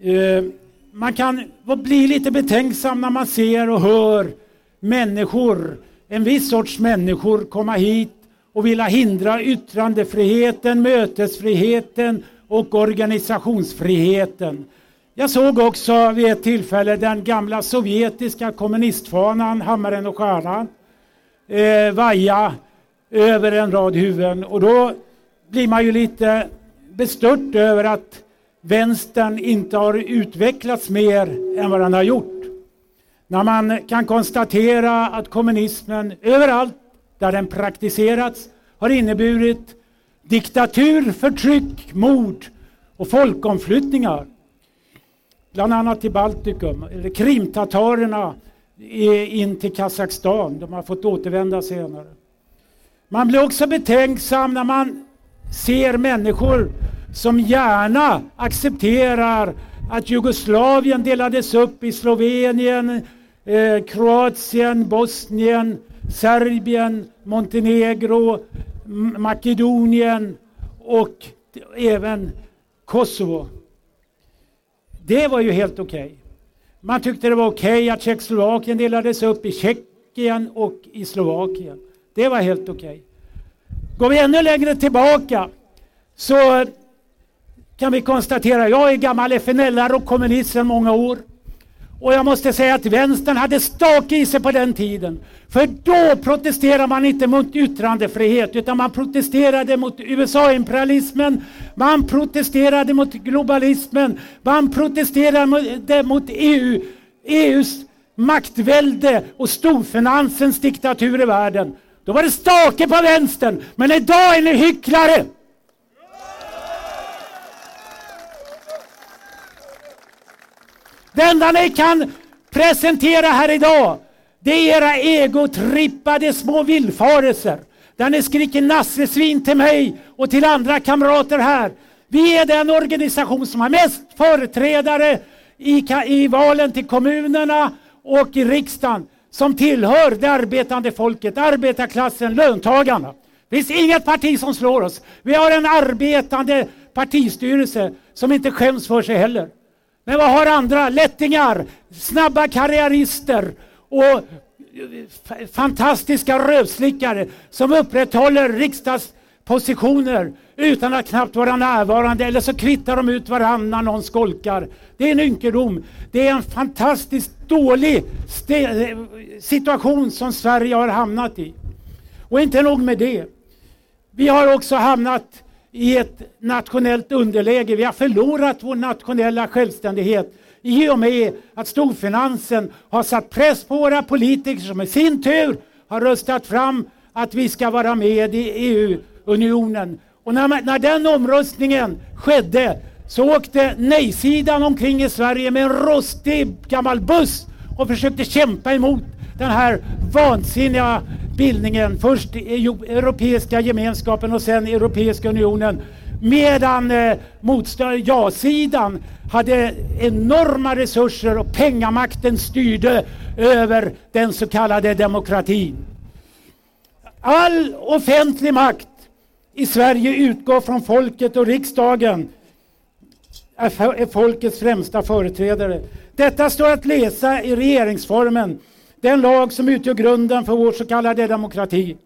Eh, man kan bli lite betänksam när man ser och hör människor, en viss sorts människor komma hit och vilja hindra yttrandefriheten, mötesfriheten och organisationsfriheten. Jag såg också vid ett tillfälle den gamla sovjetiska kommunistfanan, hammaren och stjärnan, eh, vaja över en rad huvuden och då blir man ju lite bestört över att vänstern inte har utvecklats mer än vad den har gjort. När man kan konstatera att kommunismen överallt där den praktiserats har inneburit diktatur, förtryck, mord och folkomflyttningar. Bland annat till Baltikum, eller krimtatarerna in till Kazakstan. De har fått återvända senare. Man blir också betänksam när man ser människor som gärna accepterar att Jugoslavien delades upp i Slovenien, eh, Kroatien, Bosnien, Serbien, Montenegro, Makedonien och även Kosovo. Det var ju helt okej. Okay. Man tyckte det var okej okay att Tjeckoslovakien delades upp i Tjeckien och i Slovakien. Det var helt okej. Okay. Går vi ännu längre tillbaka så kan vi konstatera, jag är gammal FNL och kommunist sedan många år. Och jag måste säga att vänstern hade stak i sig på den tiden. För då protesterade man inte mot yttrandefrihet utan man protesterade mot USA-imperialismen, man protesterade mot globalismen, man protesterade mot eh, EU, EUs maktvälde och storfinansens diktatur i världen. Då var det stake på vänstern, men idag är ni hycklare! Det enda ni kan presentera här idag, det är era egotrippade små villfarelser. Där ni skriker nassesvin till mig och till andra kamrater här. Vi är den organisation som har mest företrädare i, i valen till kommunerna och i riksdagen som tillhör det arbetande folket, arbetarklassen, löntagarna. Det finns inget parti som slår oss. Vi har en arbetande partistyrelse som inte skäms för sig heller. Men vad har andra? Lättingar, snabba karriärister och fantastiska rövslickare som upprätthåller riksdagspositioner utan att knappt vara närvarande eller så kvittar de ut varandra när någon skolkar. Det är en ynkedom. Det är en fantastiskt dålig situation som Sverige har hamnat i. Och inte nog med det. Vi har också hamnat i ett nationellt underläge. Vi har förlorat vår nationella självständighet i och med att storfinansen har satt press på våra politiker som i sin tur har röstat fram att vi ska vara med i EU-unionen. Och när, när den omröstningen skedde så åkte nej-sidan omkring i Sverige med en rostig gammal buss och försökte kämpa emot den här vansinniga bildningen. Först Europeiska gemenskapen och sen Europeiska unionen. Medan eh, ja-sidan hade enorma resurser och pengamakten styrde över den så kallade demokratin. All offentlig makt i Sverige utgår från folket och riksdagen är folkets främsta företrädare. Detta står att läsa i regeringsformen den lag som utgör grunden för vår så kallade demokrati.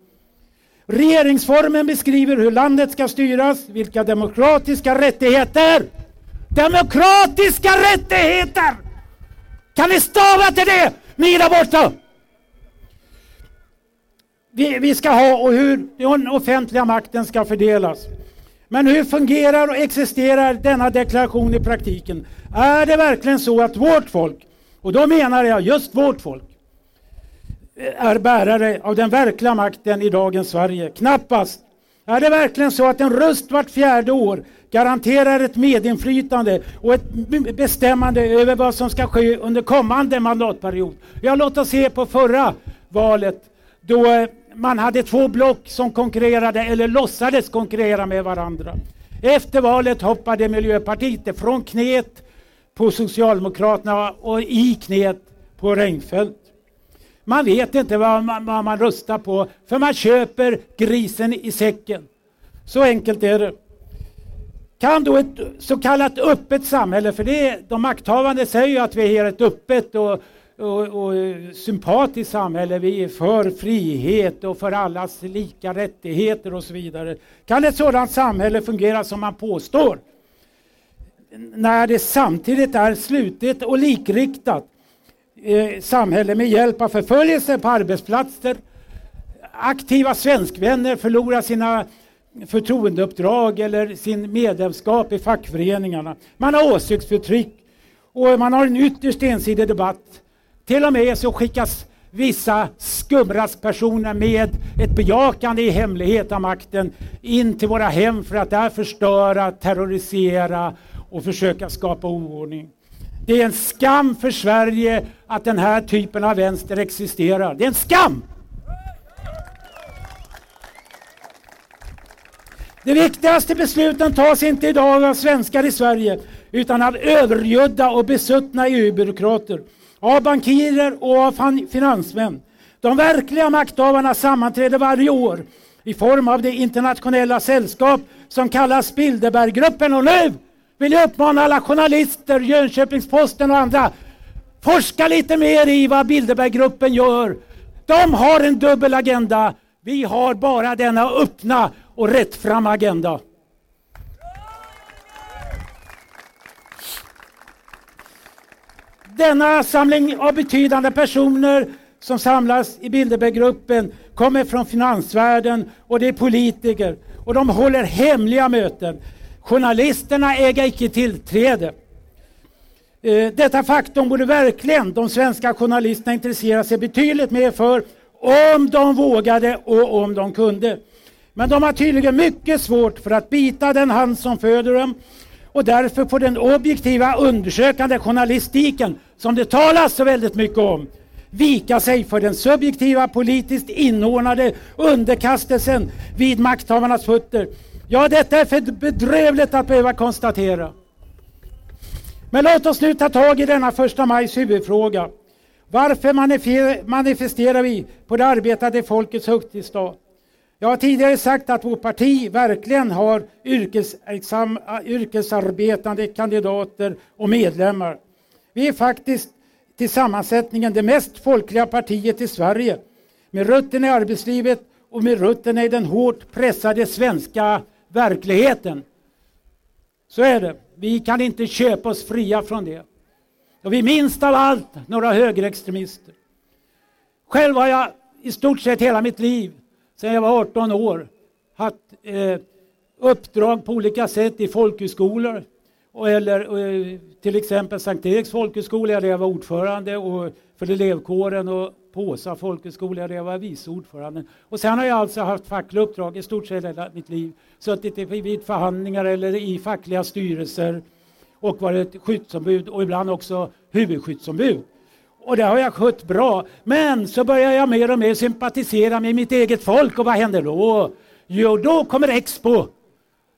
Regeringsformen beskriver hur landet ska styras, vilka demokratiska rättigheter, demokratiska rättigheter! Kan ni stava till det, ni där borta? Vi, vi ska ha och hur den offentliga makten ska fördelas. Men hur fungerar och existerar denna deklaration i praktiken? Är det verkligen så att vårt folk, och då menar jag just vårt folk, Eh, är bärare av den verkliga makten i dagens Sverige? Knappast. Är det verkligen så att en röst vart fjärde år garanterar ett medinflytande och ett bestämmande över vad som ska ske under kommande mandatperiod? Ja, låt oss se på förra valet då eh, man hade två block som konkurrerade eller låtsades konkurrera med varandra. Efter valet hoppade Miljöpartiet från knät på Socialdemokraterna och i knät på Reinfeldt. Man vet inte vad man, vad man röstar på för man köper grisen i säcken. Så enkelt är det. kan då ett så kallat öppet samhälle, för det, de makthavande säger ju att vi är ett öppet och, och, och sympatiskt samhälle, vi är för frihet och för allas lika rättigheter och så vidare. Kan ett sådant samhälle fungera som man påstår? När det samtidigt är slutet och likriktat eh, samhälle med hjälp av förföljelse på arbetsplatser, aktiva svenskvänner förlorar sina förtroendeuppdrag eller sin medlemskap i fackföreningarna. Man har åsiktsförtryck och man har en ytterst ensidig debatt. Till och med så skickas vissa skumraskpersoner med ett bejakande i hemlighet av makten in till våra hem för att där förstöra, terrorisera och försöka skapa oordning. Det är en skam för Sverige att den här typen av vänster existerar. Det är en skam! De viktigaste besluten tas inte idag av svenskar i Sverige utan av övergödda och besuttna EU-byråkrater, av bankirer och av finansmän. De verkliga makthavarna sammanträder varje år i form av det internationella sällskap som kallas Bilderberggruppen. Och nu vill jag uppmana alla journalister, Jönköpings-Posten och andra, forska lite mer i vad Bilderberggruppen gör. De har en dubbel agenda. Vi har bara denna öppna och rättfram agenda. Denna samling av betydande personer som samlas i Bilderberggruppen kommer från finansvärlden och det är politiker och de håller hemliga möten. Journalisterna äger icke tillträde. Eh, detta faktum borde verkligen de svenska journalisterna intressera sig betydligt mer för om de vågade och om de kunde. Men de har tydligen mycket svårt för att bita den hand som föder dem och därför får den objektiva undersökande journalistiken, som det talas så väldigt mycket om, vika sig för den subjektiva politiskt inordnade underkastelsen vid makthavarnas fötter. Ja, detta är för bedrövligt att behöva konstatera. Men låt oss nu ta tag i denna första majs huvudfråga. Varför manifesterar vi på det arbetande folkets högtidsdag? Jag har tidigare sagt att vårt parti verkligen har äh, yrkesarbetande kandidater och medlemmar. Vi är faktiskt till sammansättningen det mest folkliga partiet i Sverige med rötterna i arbetslivet och med rötterna i den hårt pressade svenska verkligheten. Så är det. Vi kan inte köpa oss fria från det. Och vi minst av allt några högerextremister. Själv har jag i stort sett hela mitt liv sedan jag var 18 år haft eh, uppdrag på olika sätt i folkhögskolor. Och eller eh, till exempel Sankt Eriks folkhögskola där jag var ordförande och för elevkåren och på Åsa folkhögskola där jag var vice ordförande. Och sen har jag alltså haft fackliga uppdrag i stort sett hela mitt liv. Suttit vid förhandlingar eller i fackliga styrelser och varit skyddsombud och ibland också huvudskyddsombud. Och det har jag skött bra. Men så börjar jag mer och mer sympatisera med mitt eget folk och vad händer då? Jo, då kommer Expo.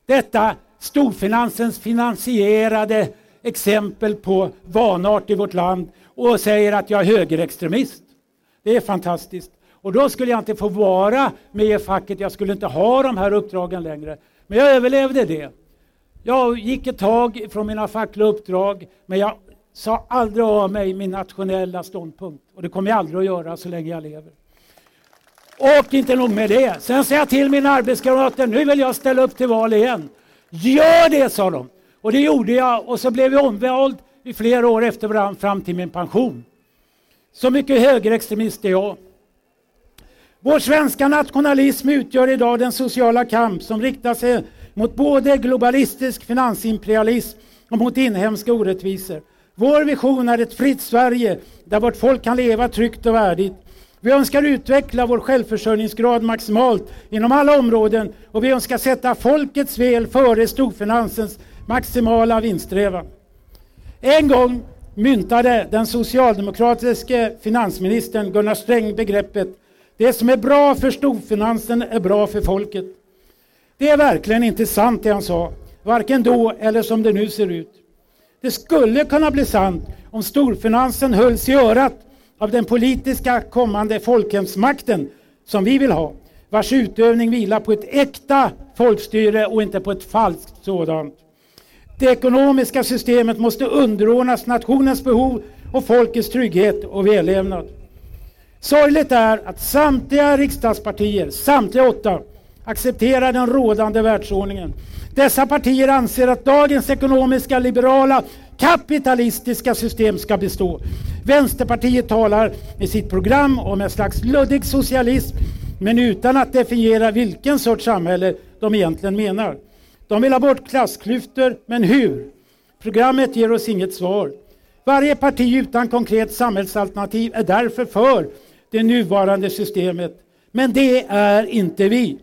Detta storfinansens finansierade exempel på vanart i vårt land och säger att jag är högerextremist. Det är fantastiskt. Och då skulle jag inte få vara med i facket, jag skulle inte ha de här uppdragen längre. Men jag överlevde det. Jag gick ett tag från mina fackliga uppdrag, men jag sa aldrig av mig min nationella ståndpunkt. Och det kommer jag aldrig att göra så länge jag lever. Och inte nog med det. Sen sa jag till mina arbetskamrater, nu vill jag ställa upp till val igen. Gör det, sa de. Och det gjorde jag och så blev jag omvald i flera år efter varandra fram till min pension. Så mycket högerextremist är jag. Vår svenska nationalism utgör idag den sociala kamp som riktar sig mot både globalistisk finansimperialism och mot inhemska orättvisor. Vår vision är ett fritt Sverige där vårt folk kan leva tryggt och värdigt. Vi önskar utveckla vår självförsörjningsgrad maximalt inom alla områden och vi önskar sätta folkets väl före storfinansens maximala vinststrävan. En gång myntade den socialdemokratiske finansministern Gunnar Sträng begreppet det som är bra för storfinansen är bra för folket. Det är verkligen inte sant det han sa, varken då eller som det nu ser ut. Det skulle kunna bli sant om storfinansen hölls i örat av den politiska kommande folkhemsmakten som vi vill ha, vars utövning vilar på ett äkta folkstyre och inte på ett falskt sådant. Det ekonomiska systemet måste underordnas nationens behov och folkets trygghet och vällevnad. Sorgligt är att samtliga riksdagspartier, samtliga åtta, accepterar den rådande världsordningen. Dessa partier anser att dagens ekonomiska, liberala, kapitalistiska system ska bestå. Vänsterpartiet talar i sitt program om en slags luddig socialism men utan att definiera vilken sorts samhälle de egentligen menar. De vill ha bort klassklyftor, men hur? Programmet ger oss inget svar. Varje parti utan konkret samhällsalternativ är därför för det nuvarande systemet. Men det är inte vi.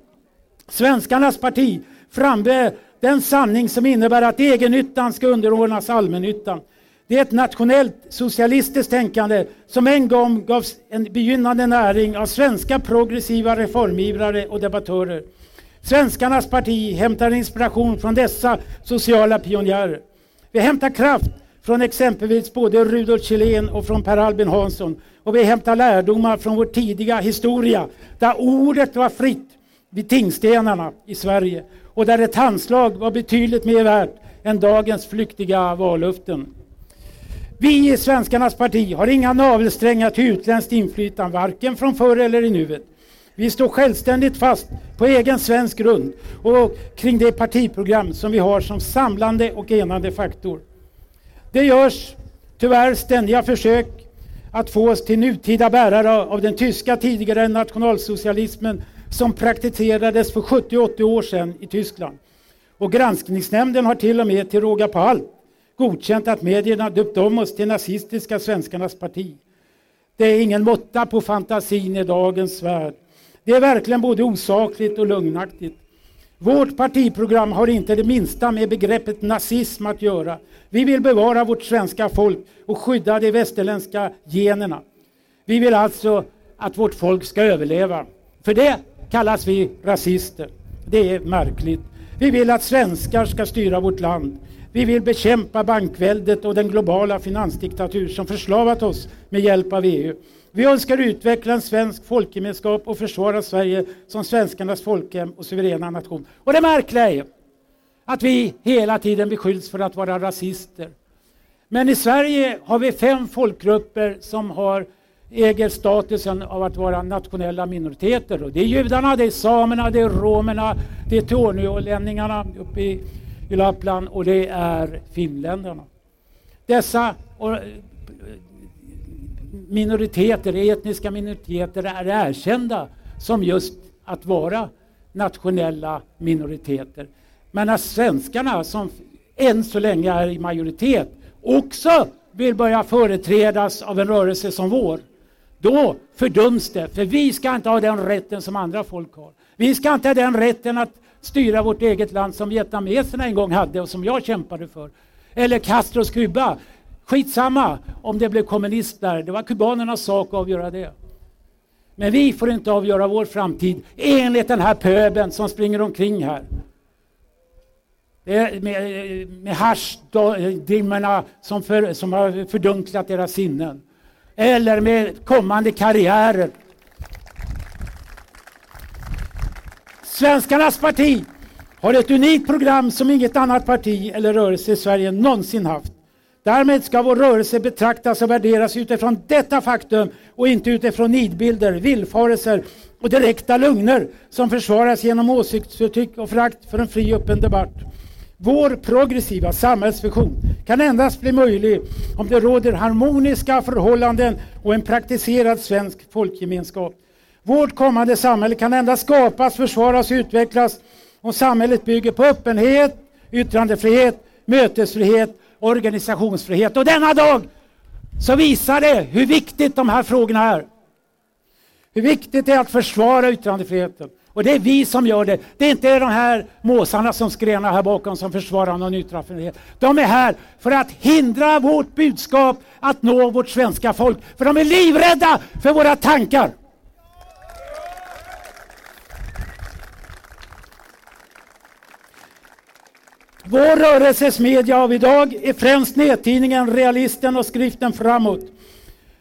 Svenskarnas parti frambär den sanning som innebär att egennyttan ska underordnas allmännyttan. Det är ett nationellt socialistiskt tänkande som en gång gavs en begynnande näring av svenska progressiva reformivrare och debattörer. Svenskarnas parti hämtar inspiration från dessa sociala pionjärer. Vi hämtar kraft från exempelvis både Rudolf Kjellén och från Per Albin Hansson. Och vi hämtar lärdomar från vår tidiga historia där ordet var fritt vid tingstenarna i Sverige och där ett handslag var betydligt mer värt än dagens flyktiga vallöften. Vi i Svenskarnas parti har inga navelsträngar till utländskt inflytande, varken från förr eller i nuet. Vi står självständigt fast på egen svensk grund och kring det partiprogram som vi har som samlande och enande faktor. Det görs tyvärr ständiga försök att få oss till nutida bärare av den tyska tidigare nationalsocialismen som praktiserades för 70-80 år sedan i Tyskland. Och granskningsnämnden har till och med till råga på allt godkänt att medierna döpt om oss till nazistiska svenskarnas parti. Det är ingen måtta på fantasin i dagens värld. Det är verkligen både osakligt och lögnaktigt. Vårt partiprogram har inte det minsta med begreppet nazism att göra. Vi vill bevara vårt svenska folk och skydda de västerländska generna. Vi vill alltså att vårt folk ska överleva. För det kallas vi rasister. Det är märkligt. Vi vill att svenskar ska styra vårt land. Vi vill bekämpa bankväldet och den globala finansdiktatur som förslavat oss med hjälp av EU. Vi önskar utveckla en svensk folkgemenskap och försvara Sverige som svenskarnas folkhem och suveräna nation. Och det märkliga är att vi hela tiden beskylls för att vara rasister. Men i Sverige har vi fem folkgrupper som har äger statusen av att vara nationella minoriteter. Och det är judarna, det är samerna, det är romerna, det är torneålänningarna uppe i, i Lappland och det är finländarna. Dessa minoriteter, etniska minoriteter är erkända som just att vara nationella minoriteter. Men att svenskarna, som än så länge är i majoritet, också vill börja företrädas av en rörelse som vår, då fördöms det. För vi ska inte ha den rätten som andra folk har. Vi ska inte ha den rätten att styra vårt eget land som vietnameserna en gång hade och som jag kämpade för. Eller Castros Kuba. Skitsamma om det blev kommunist där. Det var kubanernas sak att avgöra det. Men vi får inte avgöra vår framtid enligt den här pöben som springer omkring här. Med, med haschdimmorna som, för, som har fördunklat deras sinnen. Eller med kommande karriärer. Svenskarnas parti har ett unikt program som inget annat parti eller rörelse i Sverige någonsin haft. Därmed ska vår rörelse betraktas och värderas utifrån detta faktum och inte utifrån nidbilder, villfarelser och direkta lögner som försvaras genom åsiktsförtryck och förakt för en fri öppen debatt. Vår progressiva samhällsvision kan endast bli möjlig om det råder harmoniska förhållanden och en praktiserad svensk folkgemenskap. Vårt kommande samhälle kan endast skapas, försvaras och utvecklas om samhället bygger på öppenhet, yttrandefrihet, mötesfrihet organisationsfrihet. Och denna dag så visar det hur viktigt de här frågorna är. Hur viktigt det är att försvara yttrandefriheten. Och det är vi som gör det. Det är inte de här måsarna som skrenar här bakom som försvarar någon yttrandefrihet. De är här för att hindra vårt budskap att nå vårt svenska folk. För de är livrädda för våra tankar. Vår rörelses media av idag är främst nättidningen Realisten och skriften Framåt.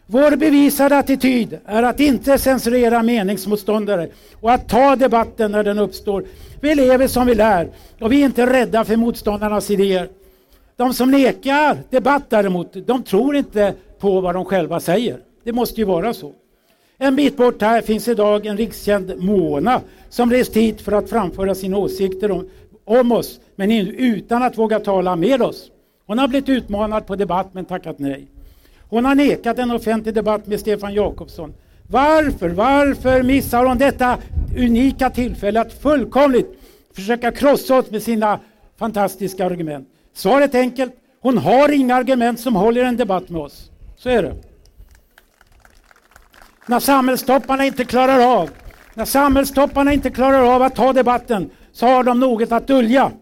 Vår bevisade attityd är att inte censurera meningsmotståndare och att ta debatten när den uppstår. Vi lever som vi lär och vi är inte rädda för motståndarnas idéer. De som nekar debatt däremot, de tror inte på vad de själva säger. Det måste ju vara så. En bit bort här finns idag en rikskänd Mona som rest hit för att framföra sina åsikter om, om oss, men utan att våga tala med oss. Hon har blivit utmanad på debatt men tackat nej. Hon har nekat en offentlig debatt med Stefan Jakobsson. Varför, varför missar hon detta unika tillfälle att fullkomligt försöka krossa oss med sina fantastiska argument? Svaret är enkelt. Hon har inga argument som håller en debatt med oss. Så är det. När samhällstopparna inte klarar av när samhällstopparna inte klarar av att ta debatten så har de något att dölja.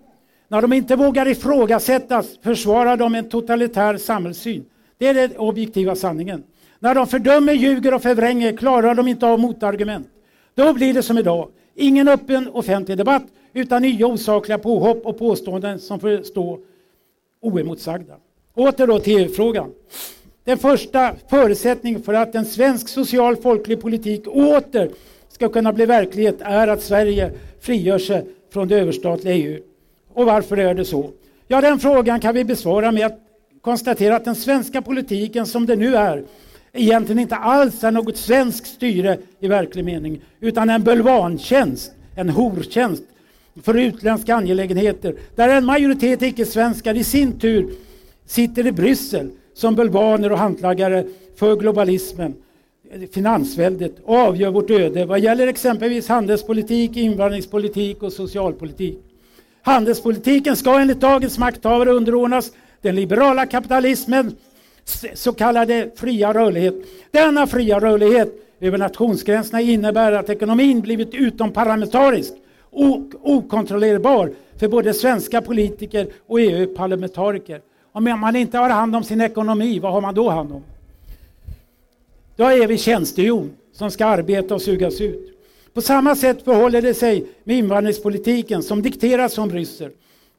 När de inte vågar ifrågasättas försvarar de en totalitär samhällssyn. Det är den objektiva sanningen. När de fördömer, ljuger och förvränger klarar de inte av motargument. Då blir det som idag. Ingen öppen offentlig debatt utan nya osakliga påhopp och påståenden som får stå oemotsagda. Åter då till EU-frågan. Den första förutsättningen för att en svensk social folklig politik åter ska kunna bli verklighet är att Sverige frigör sig från det överstatliga EU. Och varför är det så? Ja, den frågan kan vi besvara med att konstatera att den svenska politiken som det nu är egentligen inte alls är något svenskt styre i verklig mening, utan en bulvantjänst, en hortjänst för utländska angelägenheter, där en majoritet icke-svenskar i sin tur sitter i Bryssel som bulvaner och hantlagare för globalismen, finansväldet och avgör vårt öde vad gäller exempelvis handelspolitik, invandringspolitik och socialpolitik. Handelspolitiken ska enligt dagens makthavare underordnas den liberala kapitalismen så kallade fria rörlighet. Denna fria rörlighet över nationsgränserna innebär att ekonomin blivit utomparlamentarisk och okontrollerbar för både svenska politiker och EU-parlamentariker. Om man inte har hand om sin ekonomi, vad har man då hand om? Då är vi tjänstehjon som ska arbeta och sugas ut. På samma sätt förhåller det sig med invandringspolitiken som dikteras från Bryssel.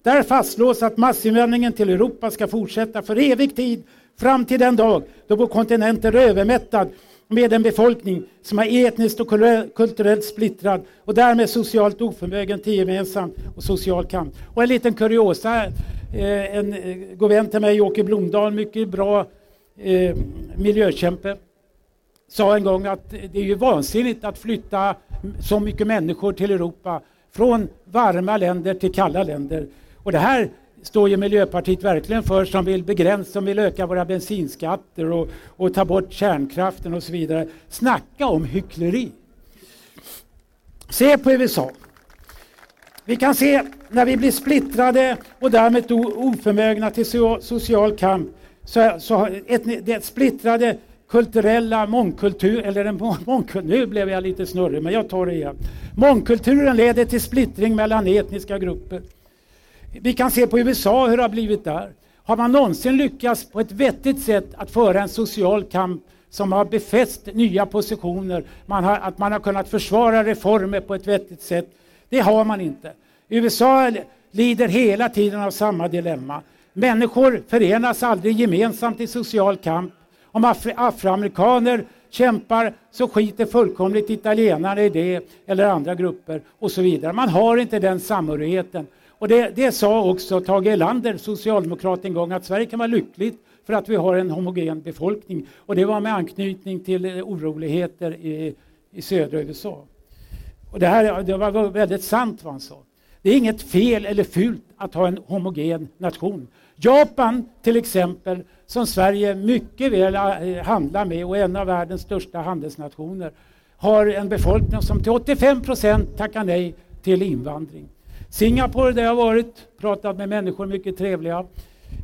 Där fastslås att massinvandringen till Europa ska fortsätta för evig tid fram till den dag då vår kontinent är övermättad med en befolkning som är etniskt och kulturellt splittrad och därmed socialt oförmögen till gemensam och social kamp. Och en liten kuriosa. här, en eh, god vän till mig, Åke Blomdahl, mycket bra eh, miljökämpe, sa en gång att det är ju vansinnigt att flytta så mycket människor till Europa från varma länder till kalla länder. Och det här står ju Miljöpartiet verkligen för som vill begränsa, som vill öka våra bensinskatter och, och ta bort kärnkraften och så vidare. Snacka om hyckleri! Se på USA. Vi kan se när vi blir splittrade och därmed oförmögna till social kamp så, så ett, det splittrade kulturella mångkultur, eller en mångkultur, nu blev jag lite snurrig men jag tar det igen. Mångkulturen leder till splittring mellan etniska grupper. Vi kan se på USA hur det har blivit där. Har man någonsin lyckats på ett vettigt sätt att föra en social kamp som har befäst nya positioner, man har, att man har kunnat försvara reformer på ett vettigt sätt. Det har man inte. USA lider hela tiden av samma dilemma. Människor förenas aldrig gemensamt i social kamp. Om afri afroamerikaner kämpar så skiter fullkomligt italienare i det, eller andra grupper och så vidare. Man har inte den samhörigheten. Och det, det sa också Tage Erlander, socialdemokrat, en gång att Sverige kan vara lyckligt för att vi har en homogen befolkning. Och det var med anknytning till eh, oroligheter i, i södra USA. Och det, här, det var väldigt sant vad han sa. Det är inget fel eller fult att ha en homogen nation. Japan till exempel, som Sverige mycket väl eh, handlar med och är en av världens största handelsnationer, har en befolkning som till 85 procent tackar nej till invandring. Singapore där jag har varit, pratat med människor, mycket trevliga.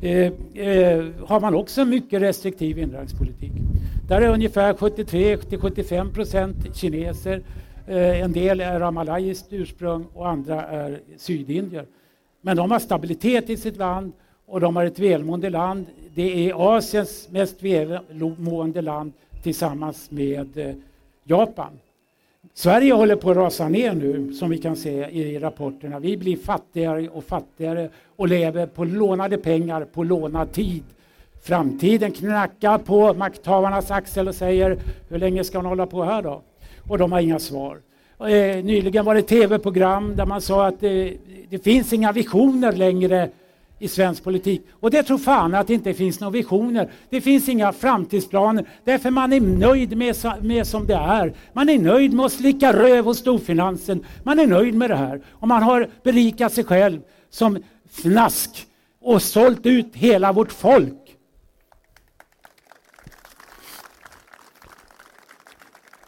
Eh, eh, har man också en mycket restriktiv invandringspolitik. Där är ungefär 73 75 procent kineser. Eh, en del är av malayiskt ursprung och andra är sydindier. Men de har stabilitet i sitt land och de har ett välmående land. Det är Asiens mest välmående land tillsammans med eh, Japan. Sverige håller på att rasa ner nu som vi kan se i rapporterna. Vi blir fattigare och fattigare och lever på lånade pengar på lånad tid. Framtiden knackar på makthavarnas axel och säger hur länge ska hon hålla på här då? Och de har inga svar. Eh, nyligen var det tv-program där man sa att det, det finns inga visioner längre i svensk politik. Och det tror fan att det inte finns några visioner. Det finns inga framtidsplaner. Därför man är nöjd med, med som det är. Man är nöjd med att slicka röv hos storfinansen. Man är nöjd med det här. Och man har berikat sig själv som fnask och sålt ut hela vårt folk.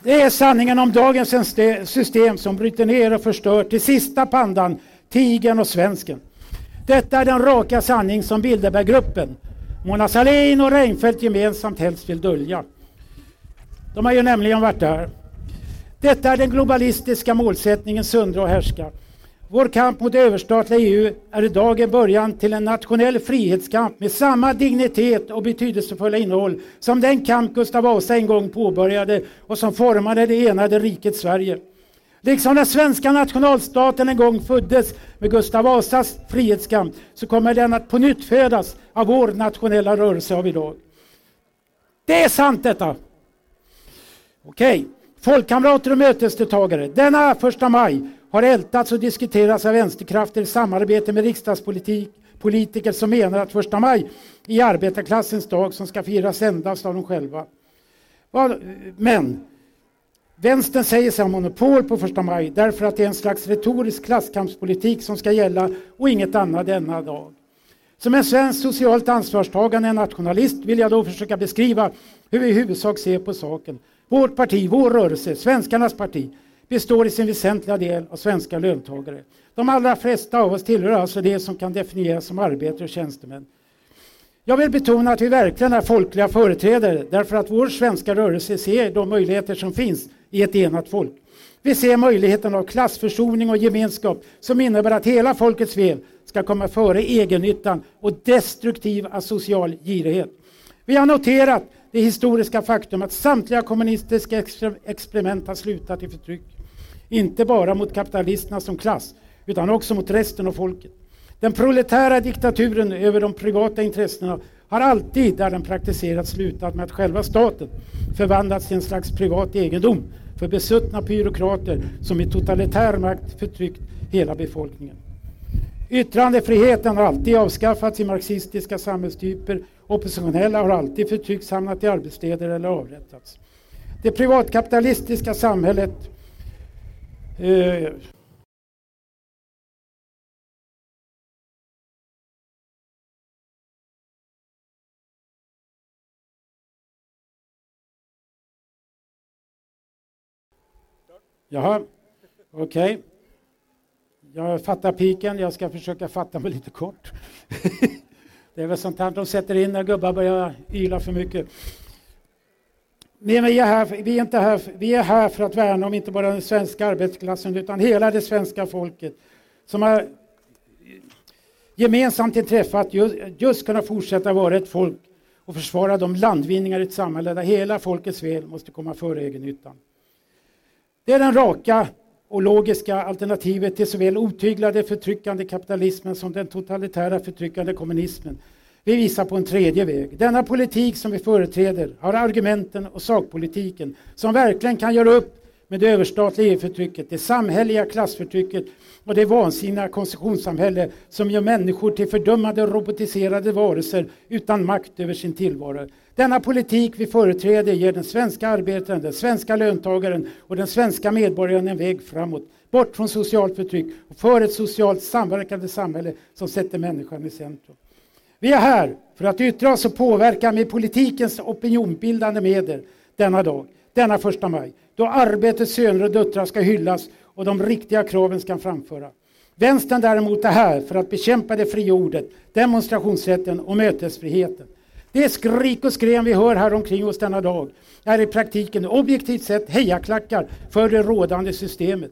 Det är sanningen om dagens system som bryter ner och förstör till sista pandan, tigen och svensken. Detta är den raka sanning som Bilderberggruppen, Mona Sahlin och Reinfeldt gemensamt helst vill dölja. De har ju nämligen varit där. Detta är den globalistiska målsättningen söndra och härska. Vår kamp mot överstatliga EU är idag en början till en nationell frihetskamp med samma dignitet och betydelsefulla innehåll som den kamp Gustav Vasa en gång påbörjade och som formade det enade riket Sverige. Liksom den svenska nationalstaten en gång föddes med Gustav Vasas frihetskamp så kommer den att på nytt födas av vår nationella rörelse av idag. Det är sant detta! Okej, okay. folkkamrater och mötesdeltagare. Denna första maj har ältats och diskuterats av vänsterkrafter i samarbete med riksdagspolitiker som menar att första maj är arbetarklassens dag som ska firas endast av dem själva. Men Vänstern säger sig ha monopol på första maj därför att det är en slags retorisk klasskampspolitik som ska gälla och inget annat denna dag. Som en svensk socialt ansvarstagande nationalist vill jag då försöka beskriva hur vi i huvudsak ser på saken. Vårt parti, vår rörelse, svenskarnas parti, består i sin väsentliga del av svenska löntagare. De allra flesta av oss tillhör alltså det som kan definieras som arbetare och tjänstemän. Jag vill betona att vi verkligen är folkliga företrädare därför att vår svenska rörelse ser de möjligheter som finns i ett enat folk. Vi ser möjligheten av klassförsoning och gemenskap som innebär att hela folkets väl ska komma före egennyttan och destruktiv asocial girighet. Vi har noterat det historiska faktum att samtliga kommunistiska experiment har slutat i förtryck. Inte bara mot kapitalisterna som klass, utan också mot resten av folket. Den proletära diktaturen över de privata intressena har alltid, där den praktiserats, slutat med att själva staten förvandlats till en slags privat egendom för besuttna byråkrater som i totalitär makt förtryckt hela befolkningen. Yttrandefriheten har alltid avskaffats i marxistiska samhällstyper. Oppositionella har alltid förtryckts, hamnat i arbetsleder eller avrättats. Det privatkapitalistiska samhället eh, Jaha, okej. Okay. Jag fattar piken, jag ska försöka fatta mig lite kort. det är väl sånt här de sätter in när gubbar börjar yla för mycket. Men vi, är här, vi, är inte här, vi är här för att värna om inte bara den svenska arbetarklassen utan hela det svenska folket som har gemensamt intresse att just, just kunna fortsätta vara ett folk och försvara de landvinningar i ett samhälle där hela folkets väl måste komma före egennyttan. Det är den raka och logiska alternativet till såväl otyglade förtryckande kapitalismen som den totalitära förtryckande kommunismen. Vi visar på en tredje väg. Denna politik som vi företräder har argumenten och sakpolitiken som verkligen kan göra upp med det överstatliga EU-förtrycket, det samhälleliga klassförtrycket och det vansinniga konsumtionssamhälle som gör människor till fördömade robotiserade varelser utan makt över sin tillvaro. Denna politik vi företräder ger den svenska arbetaren, den svenska löntagaren och den svenska medborgaren en väg framåt, bort från socialt förtryck och för ett socialt samverkande samhälle som sätter människan i centrum. Vi är här för att yttra oss och påverka med politikens opinionsbildande medel denna dag, denna första maj, då arbetets söner och döttrar ska hyllas och de riktiga kraven ska framföra. Vänstern däremot är här för att bekämpa det fria ordet, demonstrationsrätten och mötesfriheten. Det skrik och skren vi hör här omkring oss denna dag är i praktiken objektivt sett hejaklackar för det rådande systemet.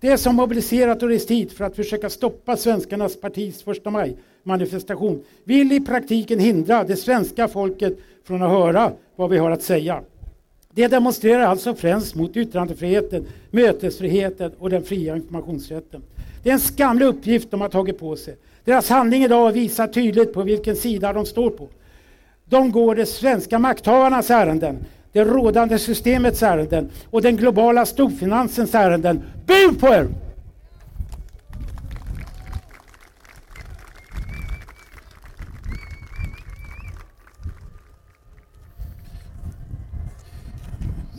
Det som mobiliserat och rest hit för att försöka stoppa svenskarnas partis första maj manifestation vill i praktiken hindra det svenska folket från att höra vad vi har att säga. Det demonstrerar alltså främst mot yttrandefriheten, mötesfriheten och den fria informationsrätten. Det är en skamlig uppgift de har tagit på sig. Deras handling idag visar tydligt på vilken sida de står på. De går de svenska makthavarnas ärenden, det rådande systemets ärenden och den globala storfinansens ärenden. Bu på er!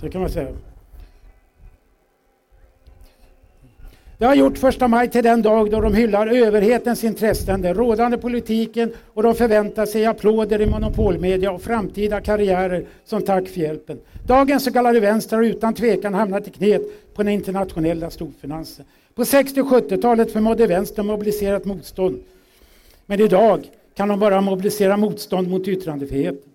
Så kan man säga. Det har gjort första maj till den dag då de hyllar överhetens intressen, den rådande politiken och de förväntar sig applåder i monopolmedia och framtida karriärer som tack för hjälpen. Dagens så kallade vänster har utan tvekan hamnat i knät på den internationella storfinansen. På 60 och 70-talet förmådde vänstern mobilisera ett motstånd. Men idag kan de bara mobilisera motstånd mot yttrandefriheten.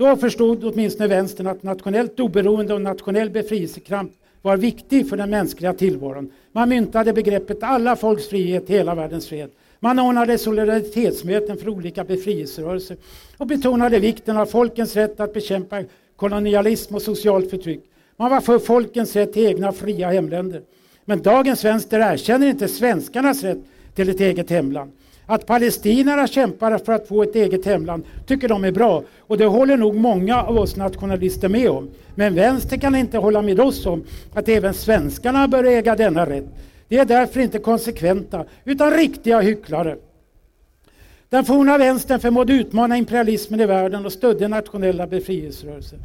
Då förstod åtminstone vänstern att nationellt oberoende och nationell befrielsekamp var viktig för den mänskliga tillvaron. Man myntade begreppet alla folks frihet, hela världens fred. Man ordnade solidaritetsmöten för olika befrielserörelser och betonade vikten av folkens rätt att bekämpa kolonialism och socialt förtryck. Man var för folkens rätt till egna fria hemländer. Men dagens vänster erkänner inte svenskarnas rätt till ett eget hemland. Att palestinierna kämpar för att få ett eget hemland tycker de är bra och det håller nog många av oss nationalister med om. Men vänster kan inte hålla med oss om att även svenskarna bör äga denna rätt. De är därför inte konsekventa utan riktiga hycklare. Den forna vänstern förmådde utmana imperialismen i världen och stödde nationella befrielserörelser.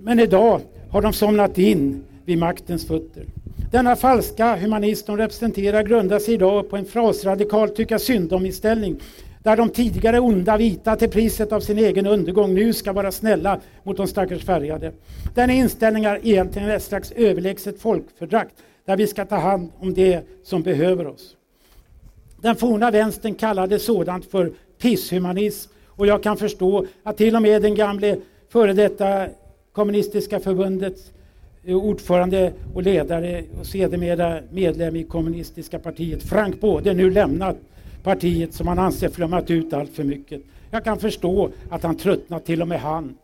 Men idag har de somnat in vid maktens fötter. Denna falska humanism de representerar grundar sig idag på en frasradikal tycka synd om inställning där de tidigare onda vita till priset av sin egen undergång nu ska vara snälla mot de stackars färgade. Denna inställning är egentligen ett slags överlägset folkfördrakt där vi ska ta hand om det som behöver oss. Den forna vänstern kallade sådant för pisshumanism och jag kan förstå att till och med den gamle före detta kommunistiska förbundets Eh, ordförande och ledare och sedermera medlem i kommunistiska partiet, Frank Både, nu lämnat partiet som han anser flummat ut allt för mycket. Jag kan förstå att han tröttnat, till och med han.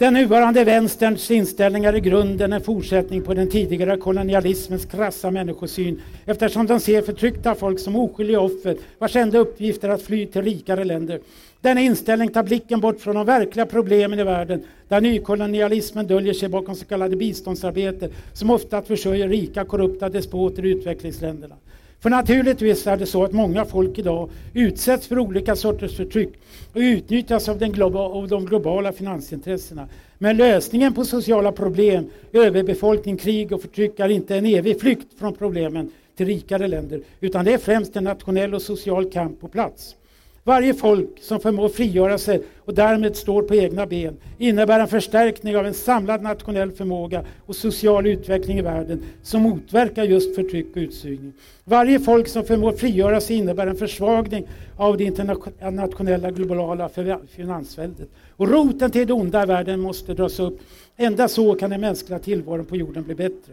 Den nuvarande vänsterns inställning är i grunden en fortsättning på den tidigare kolonialismens krassa människosyn eftersom de ser förtryckta folk som oskyldiga offer vars enda uppgift är att fly till rikare länder. Denna inställning tar blicken bort från de verkliga problemen i världen där nykolonialismen döljer sig bakom så kallade biståndsarbete som ofta försörjer rika korrupta despoter i utvecklingsländerna. För naturligtvis är det så att många folk idag utsätts för olika sorters förtryck och utnyttjas av, den globa av de globala finansintressena. Men lösningen på sociala problem, överbefolkning, krig och förtryck är inte en evig flykt från problemen till rikare länder, utan det är främst en nationell och social kamp på plats. Varje folk som förmår frigöra sig och därmed står på egna ben innebär en förstärkning av en samlad nationell förmåga och social utveckling i världen som motverkar just förtryck och utsugning. Varje folk som förmår frigöra sig innebär en försvagning av det internationella globala finansväldet. Och roten till det onda i världen måste dras upp. Endast så kan den mänskliga tillvaron på jorden bli bättre.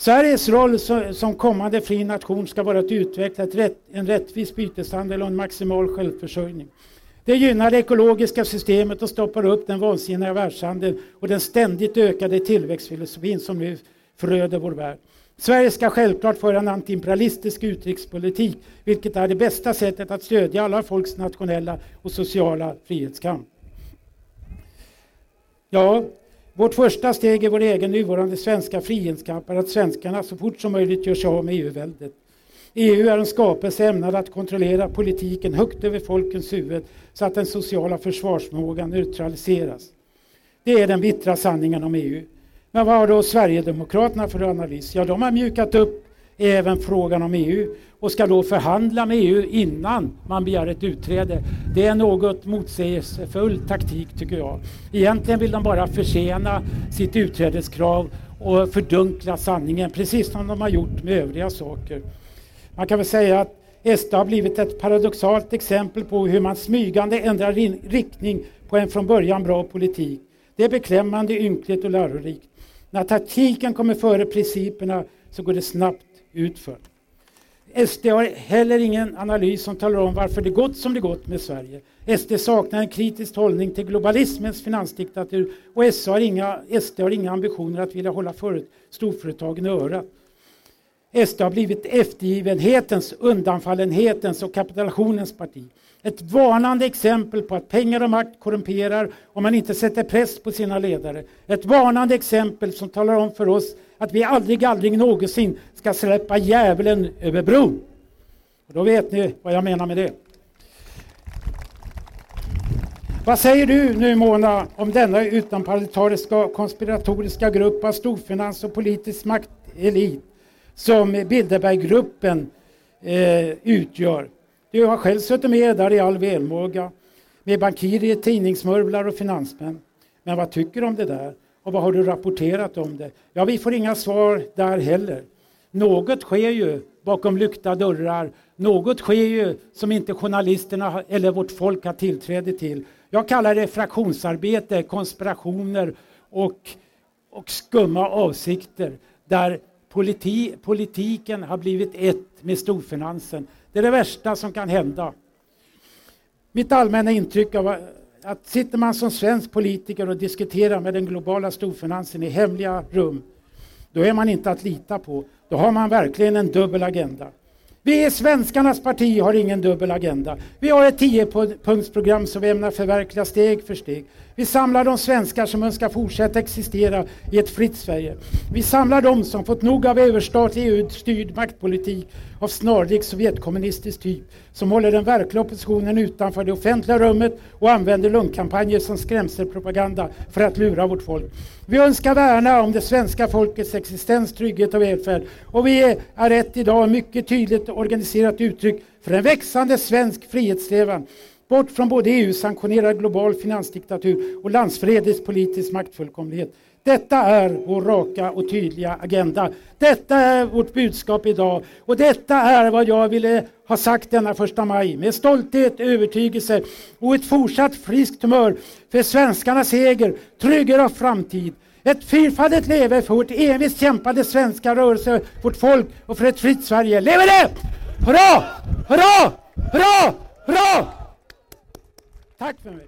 Sveriges roll som kommande fri nation ska vara att utveckla rätt, en rättvis byteshandel och en maximal självförsörjning. Det gynnar det ekologiska systemet och stoppar upp den vansinniga världshandeln och den ständigt ökade tillväxtfilosofin som nu föröder vår värld. Sverige ska självklart föra en antiimperialistisk utrikespolitik, vilket är det bästa sättet att stödja alla folks nationella och sociala frihetskamp. Ja, vårt första steg i vår egen nuvarande svenska frihetskamp är att svenskarna så fort som möjligt gör sig av med EU-väldet. EU är en skapelse ämnad att kontrollera politiken högt över folkens huvud så att den sociala försvarsförmågan neutraliseras. Det är den bittra sanningen om EU. Men vad har då Sverigedemokraterna för analys? Ja, de har mjukat upp även frågan om EU och ska då förhandla med EU innan man begär ett utträde. Det är något motsägelsefull taktik tycker jag. Egentligen vill de bara försena sitt utträdeskrav och fördunkla sanningen, precis som de har gjort med övriga saker. Man kan väl säga att SD har blivit ett paradoxalt exempel på hur man smygande ändrar riktning på en från början bra politik. Det är beklämmande, ynkligt och lärorikt. När taktiken kommer före principerna så går det snabbt utför. SD har heller ingen analys som talar om varför det gått som det gått med Sverige. SD saknar en kritisk hållning till globalismens finansdiktatur och SD har inga, SD har inga ambitioner att vilja hålla för, storföretagen i örat. SD har blivit eftergivenhetens, undanfallenhetens och kapitulationens parti. Ett varnande exempel på att pengar och makt korrumperar om man inte sätter press på sina ledare. Ett varnande exempel som talar om för oss att vi aldrig, aldrig någonsin ska släppa djävulen över bron. Och då vet ni vad jag menar med det. Vad säger du nu Mona om denna utomparlamentariska konspiratoriska grupp av storfinans och politisk maktelit som Bilderberggruppen eh, utgör? Du har själv suttit med där i all välmåga med bankirer, tidningsmurvlar och finansmän. Men vad tycker du om det där? Och vad har du rapporterat om det? Ja, vi får inga svar där heller. Något sker ju bakom lyckta dörrar. Något sker ju som inte journalisterna eller vårt folk har tillträde till. Jag kallar det fraktionsarbete, konspirationer och, och skumma avsikter där politi, politiken har blivit ett med storfinansen. Det är det värsta som kan hända. Mitt allmänna intryck av att sitter man som svensk politiker och diskuterar med den globala storfinansen i hemliga rum, då är man inte att lita på. Då har man verkligen en dubbel agenda. Vi i Svenskarnas parti har ingen dubbel agenda. Vi har ett tiopunktsprogram som vi ämnar förverkliga steg för steg. Vi samlar de svenskar som önskar fortsätta existera i ett fritt Sverige. Vi samlar de som fått nog av överstatlig EU-styrd maktpolitik av snarlik sovjetkommunistisk typ som håller den verkliga oppositionen utanför det offentliga rummet och använder lungkampanjer som skrämselpropaganda för att lura vårt folk. Vi önskar värna om det svenska folkets existens, trygghet och välfärd och vi är ett idag mycket tydligt organiserat uttryck för en växande svensk frihetssträvan Bort från både EU-sanktionerad global finansdiktatur och landsförrädisk politisk maktfullkomlighet. Detta är vår raka och tydliga agenda. Detta är vårt budskap idag och detta är vad jag ville ha sagt denna första maj med stolthet, övertygelse och ett fortsatt friskt humör för svenskarnas seger, tryggare och framtid. Ett fyrfaldigt leve för vårt evigt kämpande svenska rörelse, vårt folk och för ett fritt Sverige. Leve det! Hurra! Hurra! Hurra! Hurra! Tack för mig.